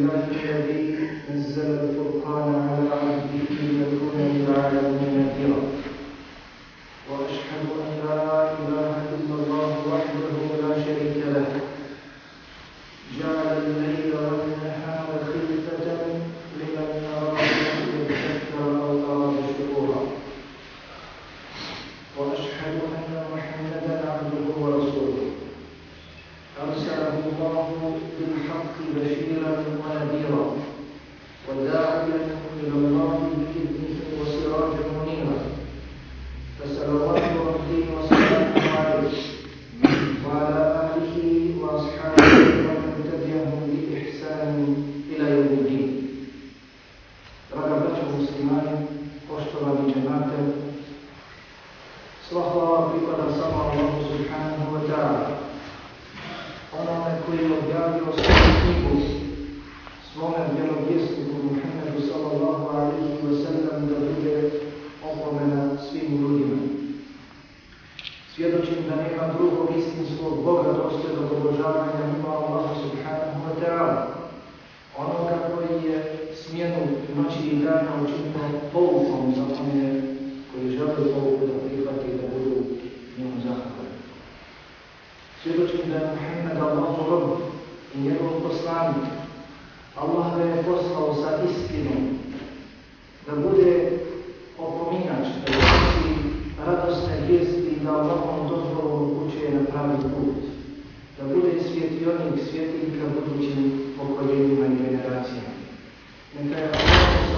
لله الذي نزل الفرقان على عبده ليكون للعالمين نذيرا. وأشهد أن لا إله إلا الله وحده لا شريك له. جعل الليل والنهار خلفة لمن أراد أن يذكر أو اراد شكورا. وأشهد أن محمدا عبده ورسوله. أرسله الله بالحق بشيرا Svjedočim da nema drugog istinskog Boga dostojnog obožavanja ima Allah subhanahu wa ta'ala. Onoga koji je smjenu noći i dana učinio poukom za one koji žele pouku da prihvati da budu njemu zahvalni. Svjedočim da je Muhammed Allahu rob i njegov poslanik. Allah ga je poslao sa istinom da bude opominač, Allahom dozvolom upućuje na pravi put. Da bude svjetionik svjetlika budućim pokoljenjima i generacijama. Neka je Allah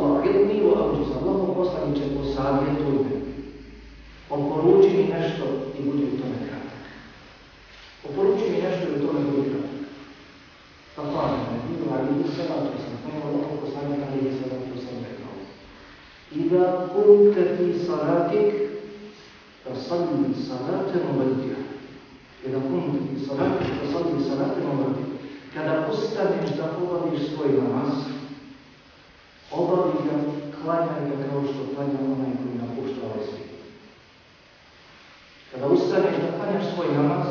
Allaho ilmi wa abdus, Allaho poslaniče posavjetuj me. Oporuči mi nešto i budi u tome kratak. Oporuči mi nešto i u tome budi kratak. Pa hvala me, bilo ali i sada to sam, pa nema Allaho poslanika pa ali i sada to sam rekao. I da kumte ti salatik, da sam sallim salatem obadija. I da kumte ti salatik, da sam sallim salatem obadija. Kada ustaneš da obaviš svoj namaz, obavi ga, klanjaj ga kao što klanja onaj koji napušta ovaj svijet. Kada ustaneš da klanjaš svoj namaz,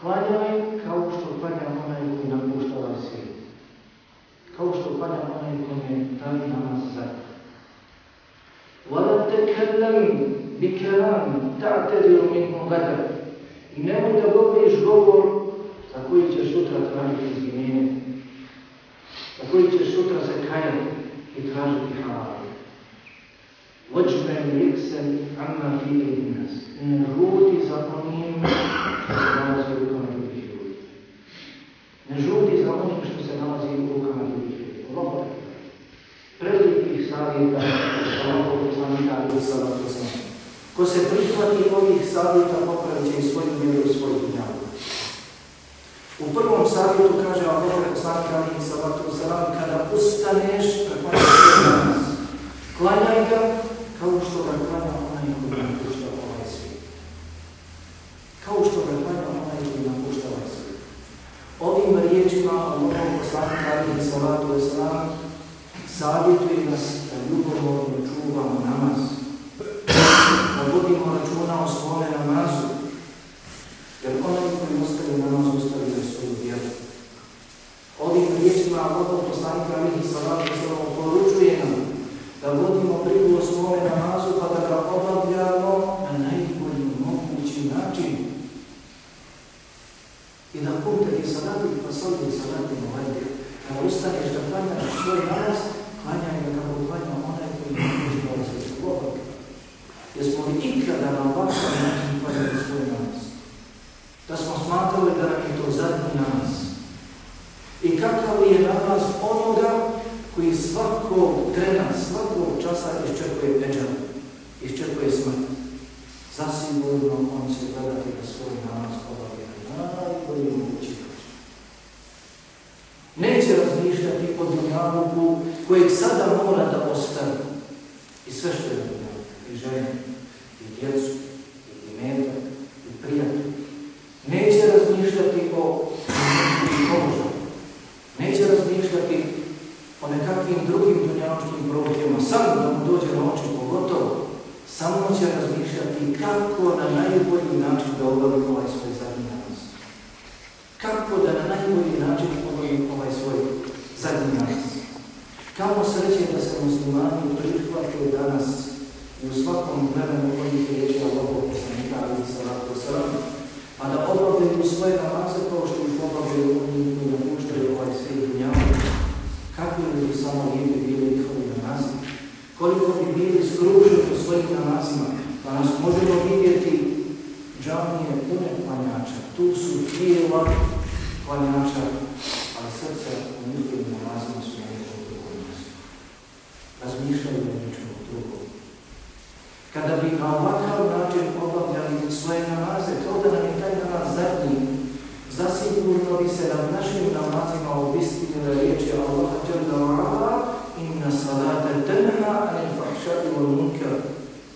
klanjaj kao što klanja onaj koji napušta ovaj svijet. Kao što klanja onaj koji je taj namaz zadnji. ولا تتكلم بكلام تعتذر منه غدا i nemoj da govoriš govor za koji ćeš sutra tražiti izvinjenje, Nas. Ne žudi za onim što se nalazi u rukama drugih ljudi. Ne žudi za onim što se nalazi u rukama drugih ljudi. Ovo prelikih savjeta Allahov poslanika wasalam. Ko se prihvati ovih savjeta popravit će i svoju vjeru i svoju dunjavu. U prvom savjetu kaže Allahov poslanika alaihi salatu kada ustaneš preklanjaj svoj namaz. Klanjaj ga kao što ga klanja onaj koji napušta ovaj svijet. Kao što ga klanja onaj koji napušta ovaj svijet. Ovim riječima Allahov poslanika alaihi salatu wasalam savjetuje nas da ljubomorno čuvamo namaz, centers to a that for po dunjavuku kojeg sada mora da ostane. I sve što je dunjavuku, i žene, i djecu,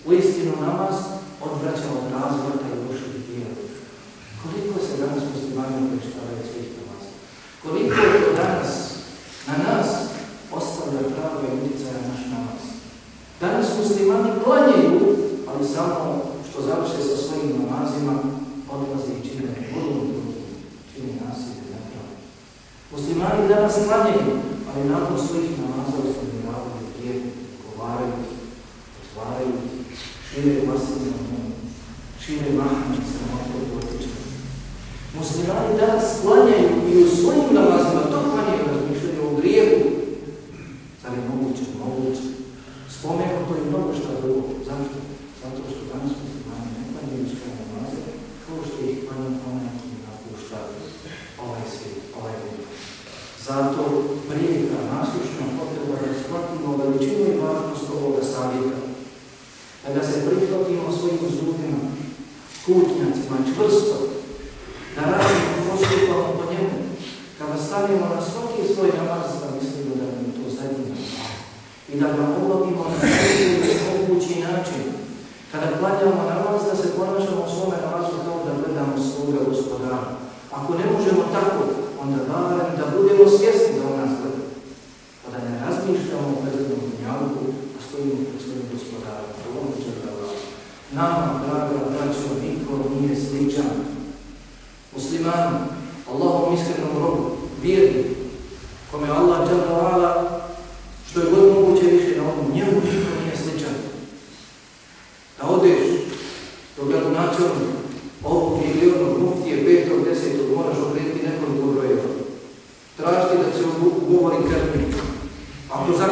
U istinu namaz odvraća od razvrta i dušnih tijela. Koliko se danas muslimani uveštavaju svih namaz? Koliko je to danas na nas ostavlja pravo i utjecaja naš namaz? Danas muslimani planjaju, ali samo što završe sa svojim namazima, odlazi i čine volumnu, čine nasilje, napravo. Muslimani danas planjaju, ali nakon svojih o sonho da máxima svoga gospodara. Ako ne možemo tako, onda barem da budemo svjesni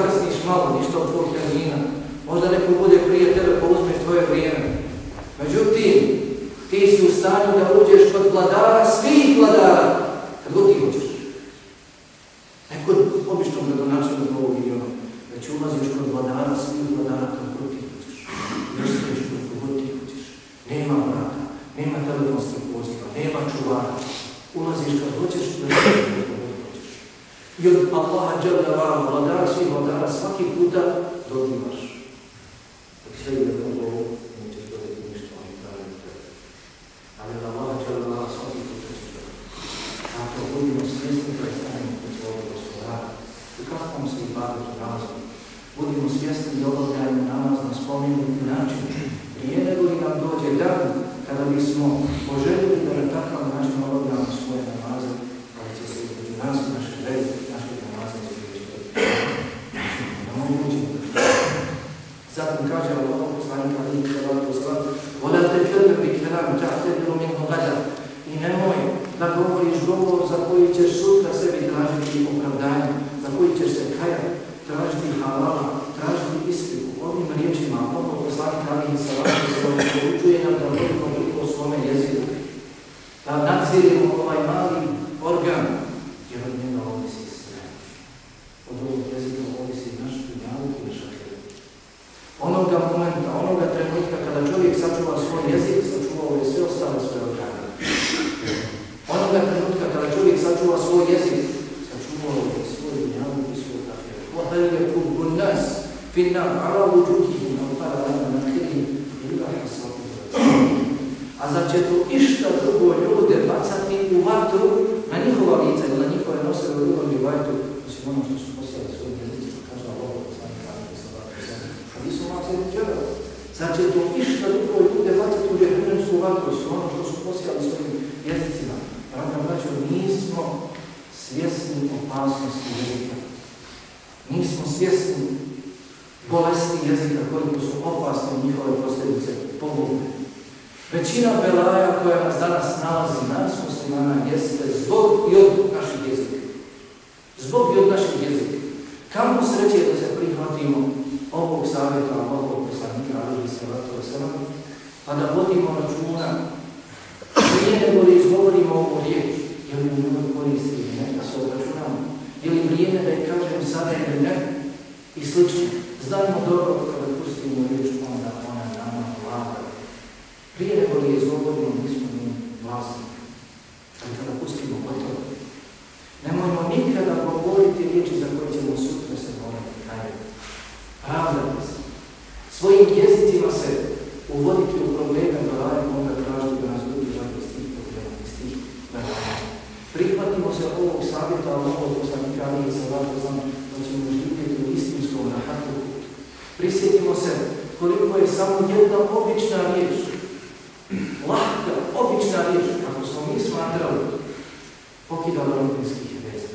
zakasniš malo, ništa od tvojeg termina. Možda neko bude prije tebe pa uzmeš tvoje vrijeme. Međutim, ti si u stanju da uđeš kod vladara, svih vladara, kad god ti uđeš. Neko obično gradonačelnik ovog i već ulaziš kod vladara, svih vladara, kad 有的。djela. Znači, to išta drugo ljude bacati u džehennemsku vatru su ono što su posijali svojim jezicima. Pravda braćo, nismo svjesni opasnosti jezika. Nismo svjesni bolesti jezika koliko su opasne njihove posljedice pogubne. Većina belaja koja nas danas nalazi nas muslimana jeste zbog i od naših jezika. Zbog i od naših jezika. Kamo sreće da se prihvatimo savjeta Allahov poslanika, ali i salatu wasalam, pa da vodimo računa prije nego li izgovorimo ovu riječ, je li u njoj koristi ili ne, da se obračunamo, je li vrijeme da je kažem sada ili ne, i slično. Znajmo dobro kada pustimo riječ, onda ona nama vlada. Prije nego li izgovorimo, mi smo njim vlasni. obična riječ. Lahka, obična riječ, kako smo mi smatrali, pokidala rodinskih veza.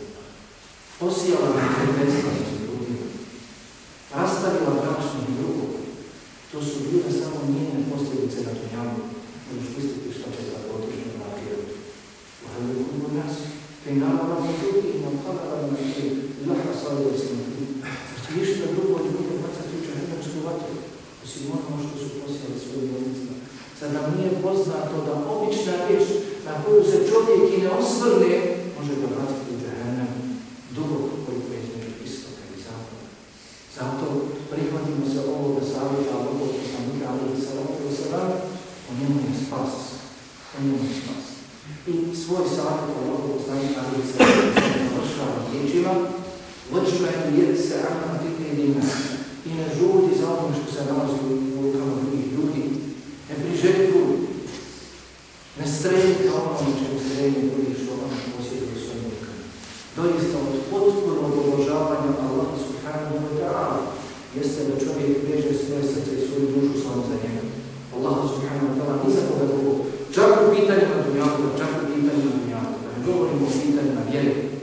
Posijala neprijateljstva među ljudima. Rastavila bračnih drugog. To su bile samo njene posljedice na dunjavu. Možeš pustiti Allahov savjeta, Allahov poslanika, ali i salatu wasalam, o njemu je spas. O njemu je spas. I svoj savjet Allahov poslanika, ali se salatu riječima, je jer se akna dina i ne žudi za ono što se nalazi u logro movimiento del material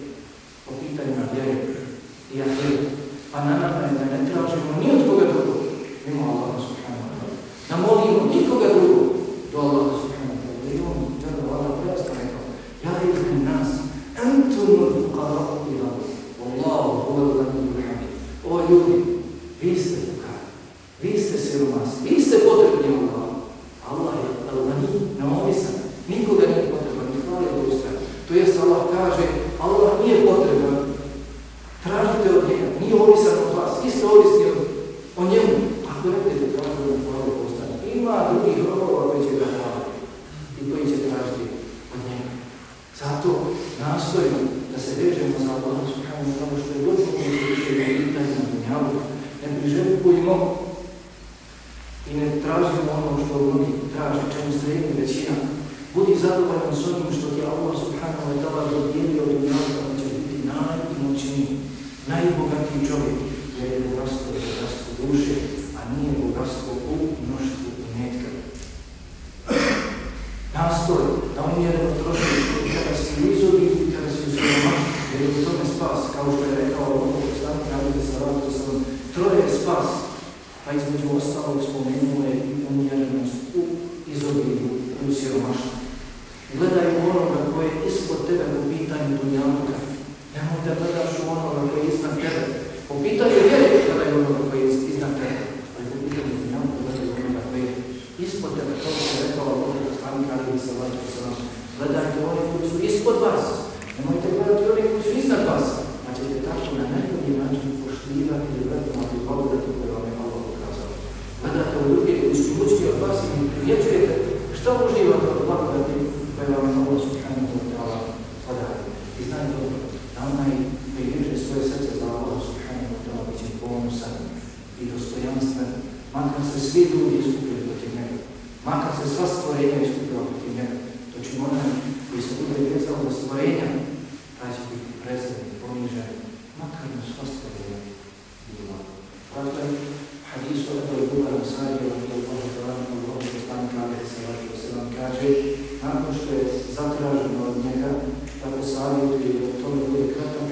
ima drugih robova koji će ga hvaliti i koji će tražiti od njega. Zato nastojimo da se vežemo za Allah kao wa što je god moguće više pitanje na dunjavu. Ne priželjkujemo i ne tražimo ono što oni traže, čemu stremi većina. Budi zadovoljan s onim što ti Allah čas, a između ostalog spomenuo je i umjerenost u izobilju i u siromaštvu. Gledaj u onoga koje je ispod tebe po pitanju dunjavnika. Nemoj da gledaš u onoga koje je iznad tebe. Po pitanju vjeri gledaj u onoga koje je iznad tebe. Ali po pitanju dunjavnika gledaj onoga koje je ispod tebe. To je rekao Allah poslanik Ali i Salatu Salam. Gledajte oni koji su ispod vas. Nemojte gledati oni koji su iznad vas. Pa ćete tako na najbolji način poštivati i gledati su mučki od vas i primjećujete što uživate od blagodati koje vam je Allah subhanahu wa ta'ala podario. I znajte dobro, da onaj koji veže svoje srce za Allah subhanahu wa ta'ala bit će ponosan i dostojanstven, makar se svi ljudi iskupili protiv njega, makar se sva stvorenja iskupila protiv njega, to će onaj koji se bude vezao za stvorenja, taj će biti prezren, ponižen, makar mu sva stvorenja bila. Dakle, hadisu Ebu Ebuka Ansarija, radijallahu ta'ala, Allahu poslanika, alaihi salatu wasalam, kaže, nakon što je zatraženo od njega da posavjetuje i o tome bude kratak,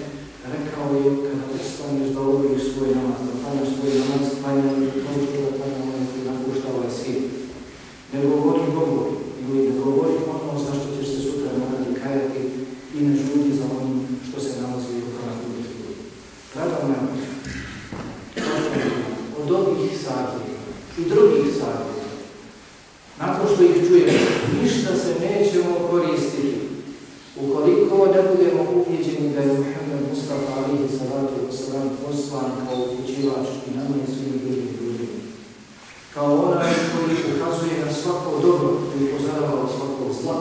rekao je kada ustaneš da obrojiš svoj namaz, da klanjaš svoj namaz, klanja i kao što da klanja onaj koji napušta ovaj svijet. Ne govori govor, ili ne govori ono za što ćeš se sutra morati kajati i ne žudi za onim što se nalazi u rukama drugih ljudi. Draga moja, od ovih sati i drugih sati, nakon što ih čujemo, ništa se nećemo koristiti ukoliko ne budemo ubijeđeni da je Muhammed Mustafa alihi salatu wasalam poslan kao upućivač i nama i svim drugim ljudima. Kao onaj koji ukazuje na svako dobro i upozorava od svakog zla.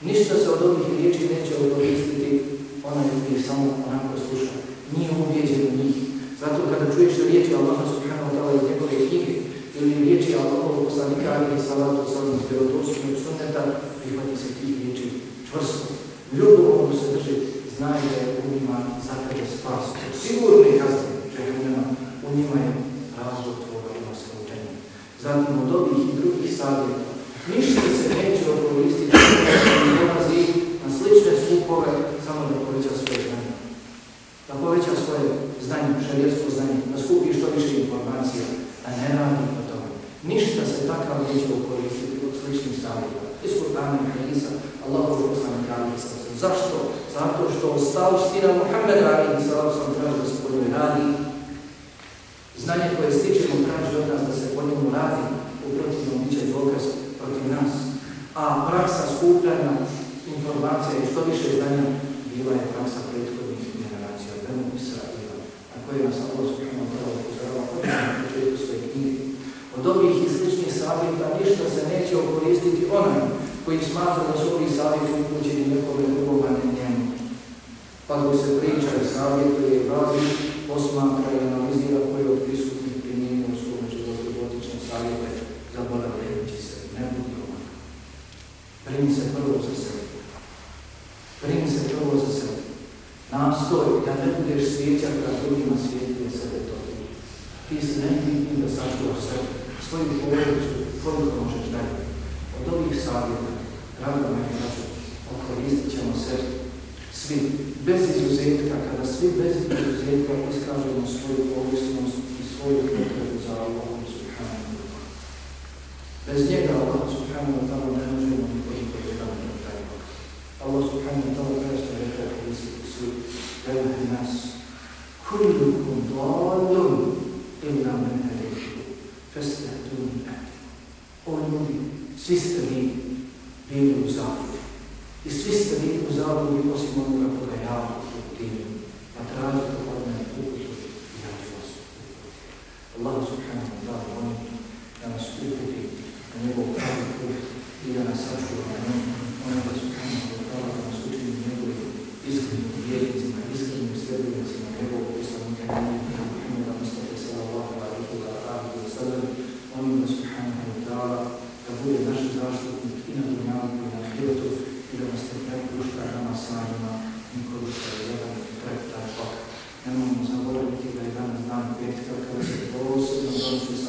Ništa se od ovih riječi neće koristiti onaj koji samo onako sluša. Nije ubijeđen u njih. Zato kada čuješ riječi Allaha subhanahu wa ta'ala iz njegove knjige ili riječi Allahovog poslanika alihi salatu wasalam iz vjerodostojnog sunneta, prihvati se tih riječi čvrsto. Ljubomorno se drži, znaj da je u njima za tebe spas. Sigurno je kazne džehennema, u njima je razlog tvoga ulaska u džennem. Zatim od ovih i drugih savjeta, ništa se neće okoristiti kada dolazi na slične skupove samo da poveća svoje znanje. Da poveća svoje znanje, šarijetsko znanje, da skupi što više informacija, da ne radi po tome. Ništa se takav neće okoristiti od sličnih savjeta. Iz Kur'ana i Hadisa, Alihi sallam. Zašto? Zato što ostavština Muhammeda alihi sallam traži da se po njoj radi. Znanje koje stičemo traži od nas da se po njemu radi, u protivnom bit će dokaz protiv nas. A praksa skupljanja informacija i što više znanja bila je praksa prethodnih generacija, Benu Israila, na koje nas Allah subhanahu wa ta'ala upozorava početku svoje knjige. Od ovih i sličnih savjeta ništa se neće okoristiti onaj koji smatra da su ovi savjeti upućeni nekome drugome ne njemu. Pa dok se priča i savjetuje i razi, posmatra i analizira koji od prisutnih primjenja u svom životu dotične savjete, zaboravljajući se, ne budi ovak. Primi se prvo za sebe. Primi se prvo za sebe. Nastoj da ne budeš svijećak kad drugima svijetuje sebe to ti. Si najbitniji da sačuvaš sebe, svoju porodicu, koliko možeš dalje. Od ovih savjeta, me kažu, okoristit ćemo se svi, bez izuzetka, kada svi bez izuzetka iskažemo svoju ovisnost i svoju potrebu za Allahom subhanahu wa ta'ala. Bez njega Allah subhanahu wa ta'ala ne možemo nikako jedan do taj. Allah subhanahu wa ta'ala kaže što je rekao hadisi su Eluhi nas kullukum dalun illa men fastahduni ahdi. O ljudi, svistani bili u zabudu. I svi ste bili u zabudu i osim onoga koga ja uputim. Na tragu nikoga što je jedan pred taj pak. Nemojmo zaboraviti da je danas dan petka kada se posebno donosi